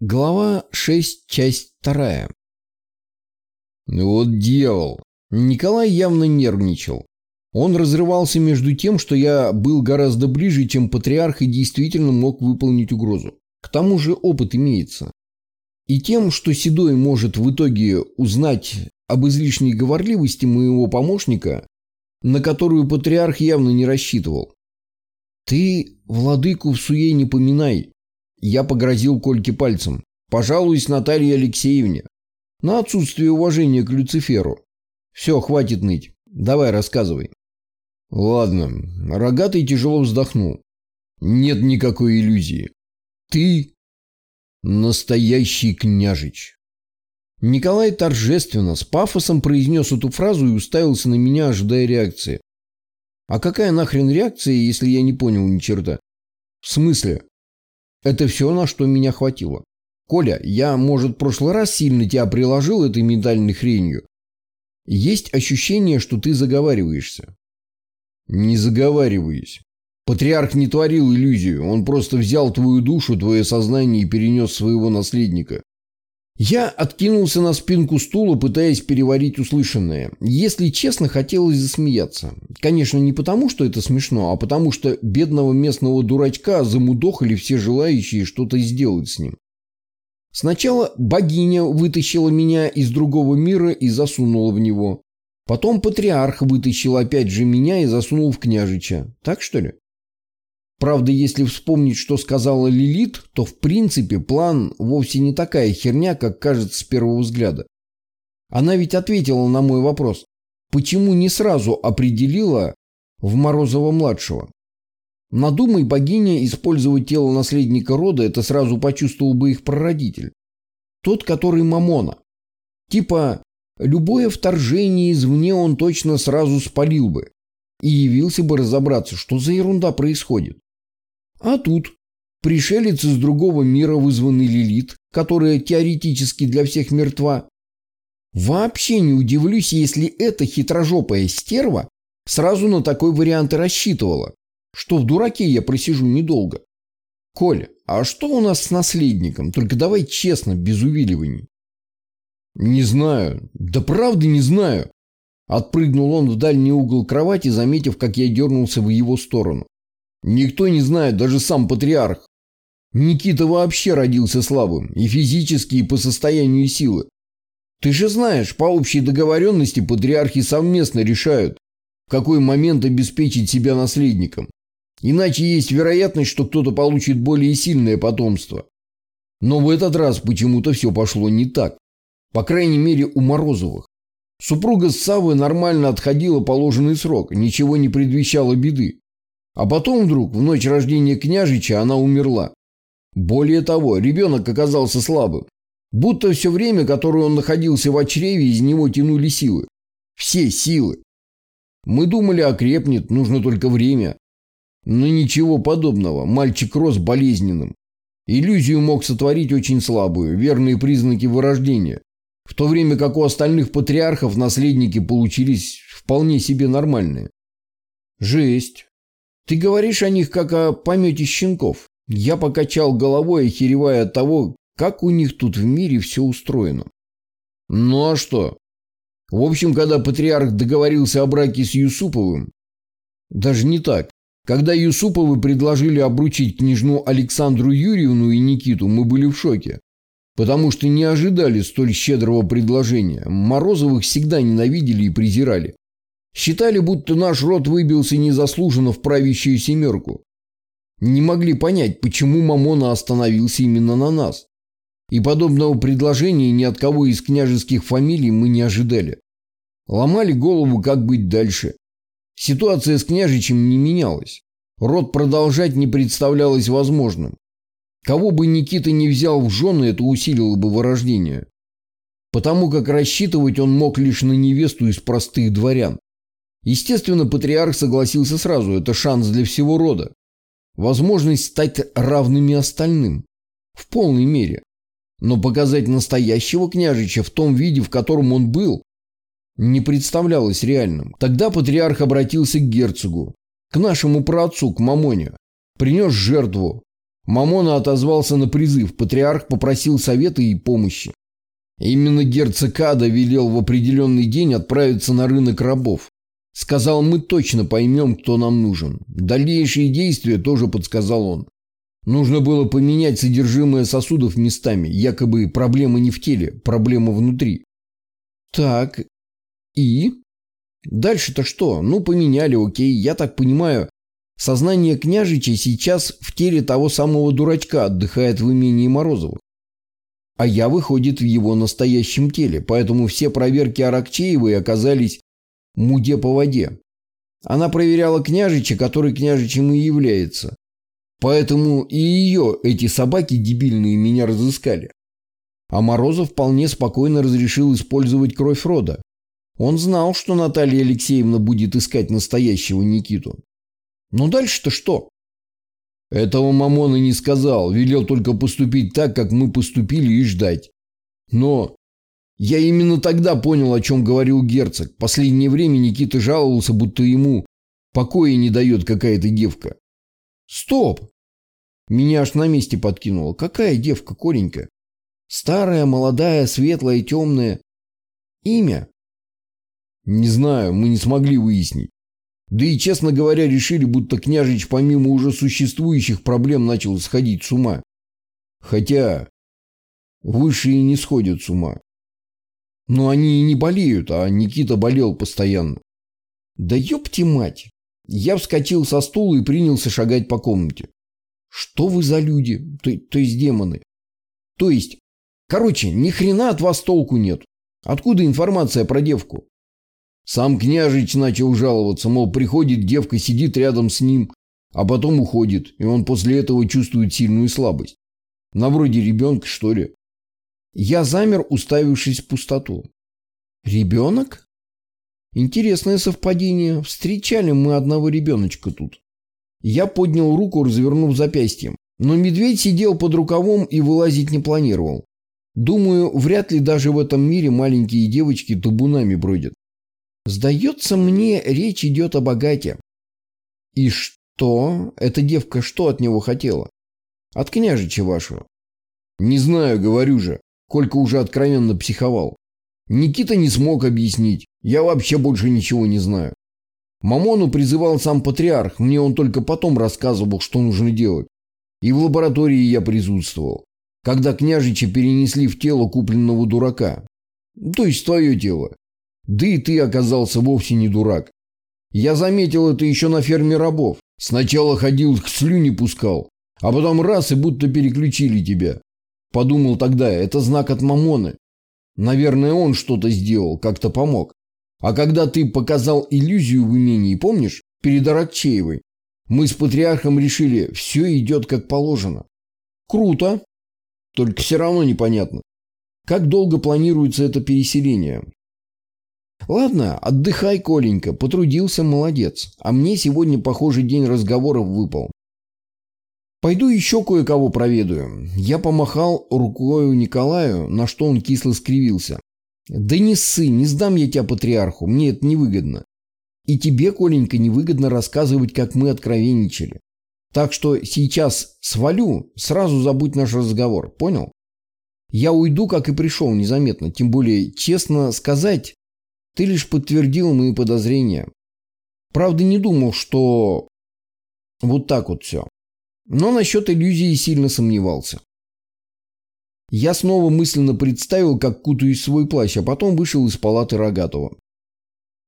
Глава 6, часть 2. Вот дьявол. Николай явно нервничал. Он разрывался между тем, что я был гораздо ближе, чем патриарх и действительно мог выполнить угрозу. К тому же опыт имеется. И тем, что Седой может в итоге узнать об излишней говорливости моего помощника, на которую патриарх явно не рассчитывал. «Ты владыку в суе не поминай», я погрозил Кольке пальцем. Пожалуюсь Наталье Алексеевне. На отсутствие уважения к Люциферу. Все, хватит ныть. Давай, рассказывай. Ладно. Рогатый тяжело вздохнул. Нет никакой иллюзии. Ты настоящий княжич. Николай торжественно, с пафосом произнес эту фразу и уставился на меня, ожидая реакции. А какая нахрен реакция, если я не понял ни черта? В смысле? Это все, на что меня хватило. Коля, я, может, в прошлый раз сильно тебя приложил этой ментальной хренью? Есть ощущение, что ты заговариваешься. Не заговариваюсь. Патриарх не творил иллюзию, он просто взял твою душу, твое сознание и перенес своего наследника. Я откинулся на спинку стула, пытаясь переварить услышанное. Если честно, хотелось засмеяться. Конечно, не потому, что это смешно, а потому, что бедного местного дурачка замудохали все желающие что-то сделать с ним. Сначала богиня вытащила меня из другого мира и засунула в него. Потом патриарх вытащил опять же меня и засунул в княжича. Так что ли? Правда, если вспомнить, что сказала Лилит, то в принципе план вовсе не такая херня, как кажется с первого взгляда. Она ведь ответила на мой вопрос, почему не сразу определила в Морозова-младшего. Надумай богиня использовать тело наследника рода, это сразу почувствовал бы их прародитель. Тот, который Мамона. Типа, любое вторжение извне он точно сразу спалил бы. И явился бы разобраться, что за ерунда происходит. А тут пришелец из другого мира, вызванный Лилит, которая теоретически для всех мертва. Вообще не удивлюсь, если эта хитрожопая стерва сразу на такой вариант и рассчитывала, что в дураке я просижу недолго. Коля, а что у нас с наследником? Только давай честно, без увиливаний. Не знаю. Да правда не знаю. Отпрыгнул он в дальний угол кровати, заметив, как я дернулся в его сторону. Никто не знает, даже сам патриарх. Никита вообще родился слабым, и физически, и по состоянию силы. Ты же знаешь, по общей договоренности патриархи совместно решают, в какой момент обеспечить себя наследником. Иначе есть вероятность, что кто-то получит более сильное потомство. Но в этот раз почему-то все пошло не так. По крайней мере, у Морозовых. Супруга с Савой нормально отходила положенный срок, ничего не предвещало беды. А потом вдруг, в ночь рождения княжича, она умерла. Более того, ребенок оказался слабым. Будто все время, которое он находился в чреве, из него тянули силы. Все силы. Мы думали, окрепнет, нужно только время. Но ничего подобного, мальчик рос болезненным. Иллюзию мог сотворить очень слабую, верные признаки вырождения. В то время как у остальных патриархов наследники получились вполне себе нормальные. Жесть. Ты говоришь о них как о помете щенков. Я покачал головой, охеревая от того, как у них тут в мире все устроено. Ну а что? В общем, когда патриарх договорился о браке с Юсуповым, даже не так. Когда Юсуповы предложили обручить княжну Александру Юрьевну и Никиту, мы были в шоке. Потому что не ожидали столь щедрого предложения. Морозовых всегда ненавидели и презирали. Считали, будто наш род выбился незаслуженно в правящую семерку. Не могли понять, почему Мамона остановился именно на нас. И подобного предложения ни от кого из княжеских фамилий мы не ожидали. Ломали голову, как быть дальше. Ситуация с княжичем не менялась. Род продолжать не представлялось возможным. Кого бы Никита не взял в жены, это усилило бы вырождение. Потому как рассчитывать он мог лишь на невесту из простых дворян. Естественно, патриарх согласился сразу, это шанс для всего рода. Возможность стать равными остальным. В полной мере. Но показать настоящего княжича в том виде, в котором он был, не представлялось реальным. Тогда патриарх обратился к герцогу, к нашему праотцу, к Мамоне. Принес жертву. Мамона отозвался на призыв, патриарх попросил совета и помощи. Именно герцог Ада велел в определенный день отправиться на рынок рабов. Сказал, мы точно поймем, кто нам нужен. Дальнейшие действия тоже подсказал он. Нужно было поменять содержимое сосудов местами. Якобы проблема не в теле, проблема внутри. Так, и? Дальше-то что? Ну, поменяли, окей. Я так понимаю, сознание княжича сейчас в теле того самого дурачка отдыхает в имении Морозовых. А я, выходит, в его настоящем теле, поэтому все проверки Аракчеевой оказались муде по воде. Она проверяла княжича, который княжичем и является. Поэтому и ее эти собаки дебильные меня разыскали. А Морозов вполне спокойно разрешил использовать кровь рода. Он знал, что Наталья Алексеевна будет искать настоящего Никиту. Ну дальше-то что? Этого Мамона не сказал, велел только поступить так, как мы поступили и ждать. Но я именно тогда понял, о чем говорил герцог. Последнее время Никита жаловался, будто ему покоя не дает какая-то девка. Стоп! Меня аж на месте подкинуло. Какая девка, Коленька? Старая, молодая, светлая, темная. Имя? Не знаю, мы не смогли выяснить. Да и, честно говоря, решили, будто княжич помимо уже существующих проблем начал сходить с ума. Хотя высшие не сходят с ума. Но они и не болеют, а Никита болел постоянно. Да ёпти мать! Я вскочил со стула и принялся шагать по комнате. Что вы за люди? То, то есть демоны. То есть, короче, ни хрена от вас толку нет. Откуда информация про девку? Сам княжич начал жаловаться, мол, приходит девка, сидит рядом с ним, а потом уходит, и он после этого чувствует сильную слабость. На вроде ребенка, что ли. Я замер, уставившись в пустоту. Ребенок? Интересное совпадение. Встречали мы одного ребеночка тут. Я поднял руку, развернув запястьем. Но медведь сидел под рукавом и вылазить не планировал. Думаю, вряд ли даже в этом мире маленькие девочки табунами бродят. Сдается мне, речь идет о богате. И что? Эта девка что от него хотела? От княжича вашего. Не знаю, говорю же. Колька уже откровенно психовал. Никита не смог объяснить. Я вообще больше ничего не знаю. Мамону призывал сам патриарх, мне он только потом рассказывал, что нужно делать. И в лаборатории я присутствовал, когда княжича перенесли в тело купленного дурака. То есть твое тело. Да и ты оказался вовсе не дурак. Я заметил это еще на ферме рабов. Сначала ходил, слюни пускал, а потом раз и будто переключили тебя. Подумал тогда, это знак от Мамоны. Наверное, он что-то сделал, как-то помог. А когда ты показал иллюзию в имении, помнишь, перед Аракчеевой, мы с патриархом решили, все идет как положено. Круто. Только все равно непонятно. Как долго планируется это переселение? Ладно, отдыхай, Коленька, потрудился, молодец. А мне сегодня, похоже, день разговоров выпал. Пойду еще кое-кого проведаю. Я помахал рукою Николаю, на что он кисло скривился. Да не ссы, не сдам я тебя патриарху, мне это невыгодно. И тебе, Коленька, невыгодно рассказывать, как мы откровенничали. Так что сейчас свалю, сразу забудь наш разговор, понял? Я уйду, как и пришел, незаметно. Тем более, честно сказать, ты лишь подтвердил мои подозрения. Правда, не думал, что вот так вот все. Но насчет иллюзии сильно сомневался. Я снова мысленно представил, как кутаюсь в свой плащ, а потом вышел из палаты Рогатого.